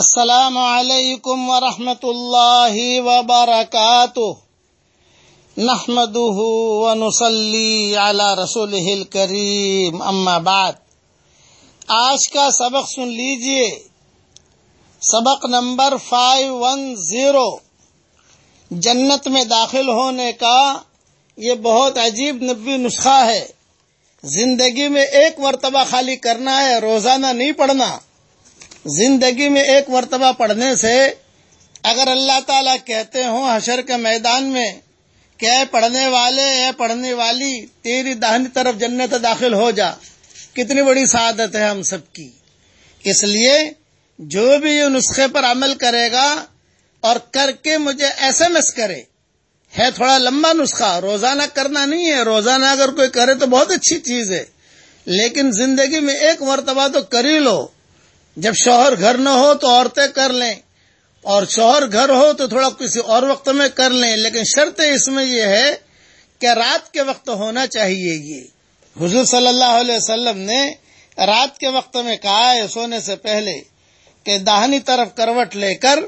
السلام علیکم ورحمۃ اللہ وبرکاتہ۔ نحمده ونصلي على رسوله الكريم اما بعد۔ آج کا سبق سن لیجیے۔ سبق نمبر 510 جنت میں داخل ہونے کا یہ بہت عجیب نبی نسخہ ہے۔ زندگی میں ایک مرتبہ خالی کرنا ہے، روزانہ نہیں پڑھنا۔ زندگی میں ایک مرتبہ پڑھنے سے اگر اللہ تعالیٰ کہتے ہوں حشر کے میدان میں کہ اے پڑھنے والے، اے پڑھنے والی، تیری داہنی طرف جنت داخل ہو جا۔ کتنی بڑی سعادت ہے ہم سب کی۔ اس لیے جو بھی یہ نسخے پر عمل کرے گا اور کر کے مجھے ایس ایم ایس کرے، ہے تھوڑا لمبا نسخہ، روزانہ کرنا نہیں ہے۔ روزانہ اگر کوئی کرے تو بہت اچھی چیز ہے۔ لیکن زندگی میں ایک مرتبہ تو کر ہی لو۔ جب شوہر گھر نہ ہو تو عورتیں کر لیں اور شوہر گھر ہو تو تھوڑا کسی اور وقت میں کر لیں، لیکن شرط اس میں یہ ہے کہ رات کے وقت ہونا چاہیے یہ۔ حضور صلی اللہ علیہ وسلم نے رات کے وقت میں کہا ہے سونے سے پہلے کہ داہنی طرف کروٹ لے کر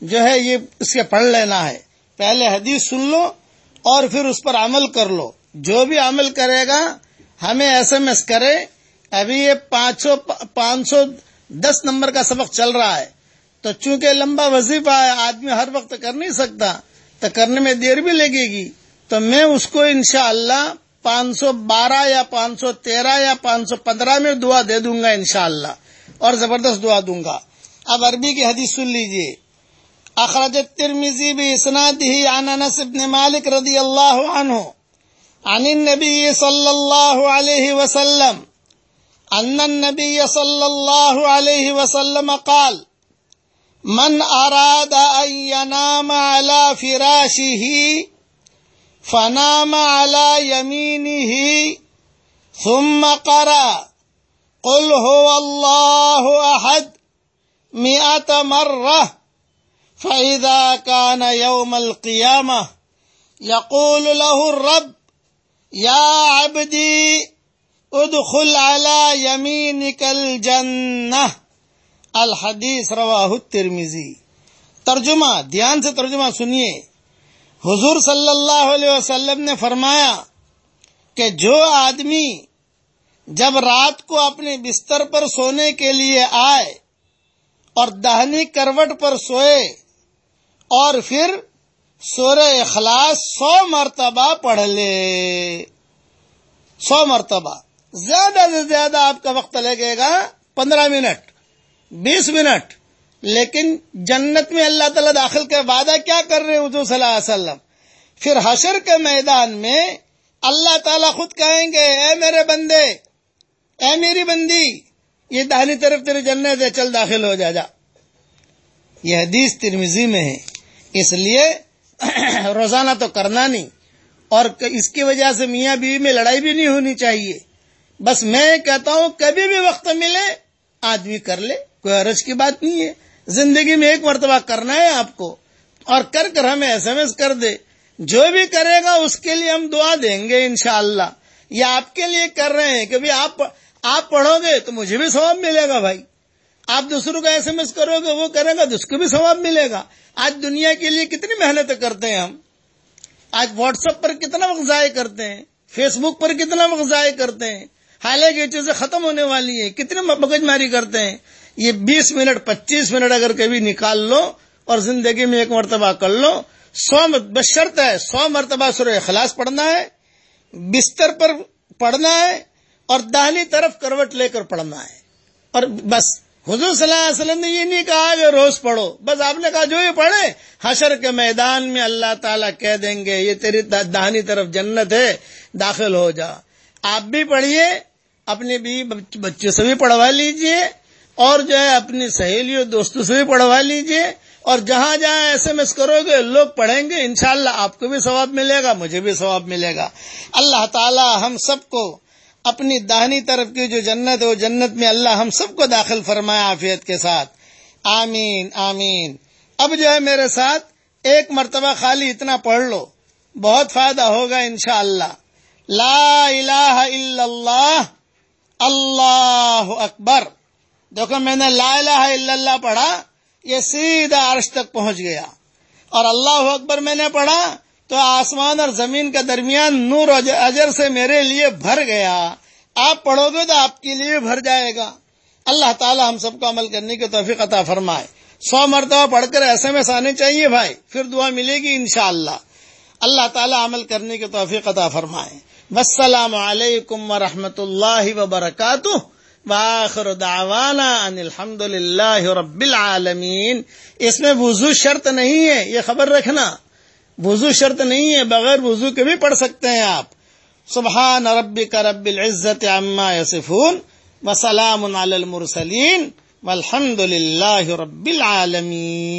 جو ہے یہ اس کے پڑھ لینا ہے۔ پہلے حدیث سن لو اور پھر اس پر عمل کر لو۔ جو بھی عمل کرے گا، ہمیں ایس ایم ایس کرے۔ ابھی یہ پانچ سو پانچ سو دس نمبر کا سبق چل رہا ہے۔ تو چونکہ لمبا وظیفہ ہے، آدمی ہر وقت کر نہیں سکتا، تو کرنے میں دیر بھی لگے گی۔ تو میں اس کو انشاءاللہ اللہ پانچ سو بارہ یا پانچ سو تیرہ یا پانچ سو پندرہ میں دعا دے دوں گا انشاءاللہ۔ اور زبردست دعا دوں گا۔ اب عربی کی حدیث سن لیجیے۔ اخرج الترمذی باسناد ہی عن انس بن مالک رضی اللہ عنہ۔ عن النبی صلی اللہ علیہ وسلم۔ أن النبي صلى الله عليه وسلم قال من أراد أن ينام على فراشه فنام على يمينه ثم قرأ قل هو الله أحد مئة مرة فإذا كان يوم القيامة يقول له الرب يا عبدي ادخل على يمينك الجنة۔ الحدیث رواہ الترمذی۔ ترجمہ، دھیان سے ترجمہ سنیے۔ حضور صلی اللہ علیہ وسلم نے فرمایا کہ جو آدمی جب رات کو اپنے بستر پر سونے کے لیے آئے اور دہنی کروٹ پر سوئے اور پھر سورہ اخلاص سو مرتبہ پڑھ لے۔ سو مرتبہ۔ زیادہ سے زیادہ آپ کا وقت لگے گا پندرہ منٹ، بیس منٹ۔ لیکن جنت میں اللہ تعالیٰ داخل کے وعدہ کیا کر رہے حضور صلی اللہ علیہ وسلم؟ پھر حشر کے میدان میں اللہ تعالیٰ خود کہیں گے، اے میرے بندے، اے میری بندی، یہ دہنی طرف تیری جنت ہے، چل داخل ہو جا جا۔ یہ حدیث ترمیزی میں ہے۔ اس لیے روزانہ تو کرنا نہیں۔ اور اس کی وجہ سے میاں بیوی میں لڑائی بھی نہیں ہونی چاہیے۔ بس میں کہتا ہوں کبھی بھی وقت ملے آدمی کر لے، کوئی عرض کی بات نہیں ہے۔ زندگی میں ایک مرتبہ کرنا ہے آپ کو اور کر کر ہمیں ایس ایم ایس کر دے۔ جو بھی کرے گا اس کے لیے ہم دعا دیں گے انشاءاللہ۔ یہ آپ کے لیے کر رہے ہیں کہ آپ آپ پڑھو گے تو مجھے بھی ثواب ملے گا بھائی۔ آپ دوسروں کا ایس ایم ایس کرو گے، وہ کرے گا تو اس کو بھی ثواب ملے گا۔ آج دنیا کے لیے کتنی محنت کرتے ہیں ہم۔ آج واٹس ایپ پر کتنا وقت ضائع کرتے ہیں، فیس بک پر کتنا وقت ضائع کرتے ہیں۔ حالانکہ یہ چیزیں ختم ہونے والی ہیں، کتنے مگج ماری کرتے ہیں؟ یہ بیس منٹ، پچیس منٹ اگر کبھی نکال لو اور زندگی میں ایک مرتبہ کر لو، سو بشرط ہے، سو مرتبہ سر اخلاص پڑھنا ہے، بستر پر پڑھنا ہے اور دہلی طرف کروٹ لے کر پڑھنا ہے۔ اور بس، حضور صلی اللہ علیہ وسلم نے یہ نہیں کہا کہ روز پڑھو۔ بس آپ نے کہا جو یہ پڑھے حشر کے میدان میں اللہ تعالیٰ کہہ دیں گے، یہ تیری دہنی طرف جنت ہے، داخل ہو جا۔ آپ بھی پڑھیے اپنے بھی بچوں سے بھی پڑھوا لیجیے اور جو ہے اپنی سہیلیوں دوستوں سے بھی پڑھوا لیجیے اور جہاں جہاں ایس ایم ایس کرو گے، لوگ پڑھیں گے، انشاءاللہ آپ کو بھی ثواب ملے گا، مجھے بھی ثواب ملے گا۔ اللہ تعالی ہم سب کو اپنی داہنی طرف کی جو جنت ہے، وہ جنت میں اللہ ہم سب کو داخل فرمائے عافیت کے ساتھ۔ آمین آمین۔ اب جو ہے میرے ساتھ ایک مرتبہ خالی اتنا پڑھ لو، بہت فائدہ ہوگا انشاءاللہ۔ لا الہ الا اللہ۔ اللہ اکبر۔ دیکھو، میں نے لا الہ الا اللہ پڑھا، یہ سیدھا عرش تک پہنچ گیا۔ اور اللہ اکبر میں نے پڑھا تو آسمان اور زمین کا درمیان نور و اجر سے میرے لیے بھر گیا۔ آپ پڑھو گے تو آپ کے لیے بھر جائے گا۔ اللہ تعالی ہم سب کو عمل کرنے کی توفیق عطا فرمائے۔ سو مرتبہ پڑھ کر ایس ایم ایس آنے چاہیے بھائی، پھر دعا ملے گی انشاءاللہ۔ اللہ تعالی عمل کرنے کی توفیق عطا فرمائے۔ السلام علیکم ورحمۃ اللہ وبرکاتہ باخر دعوانا ان الحمد للہ رب العالمین۔ اس میں وضو شرط نہیں ہے، یہ خبر رکھنا۔ وضو شرط نہیں ہے، بغیر وضو کے بھی پڑھ سکتے ہیں آپ۔ سبحان ربک رب العزت عما یصفون وسلام علی المرسلین والحمد للہ رب العالمین۔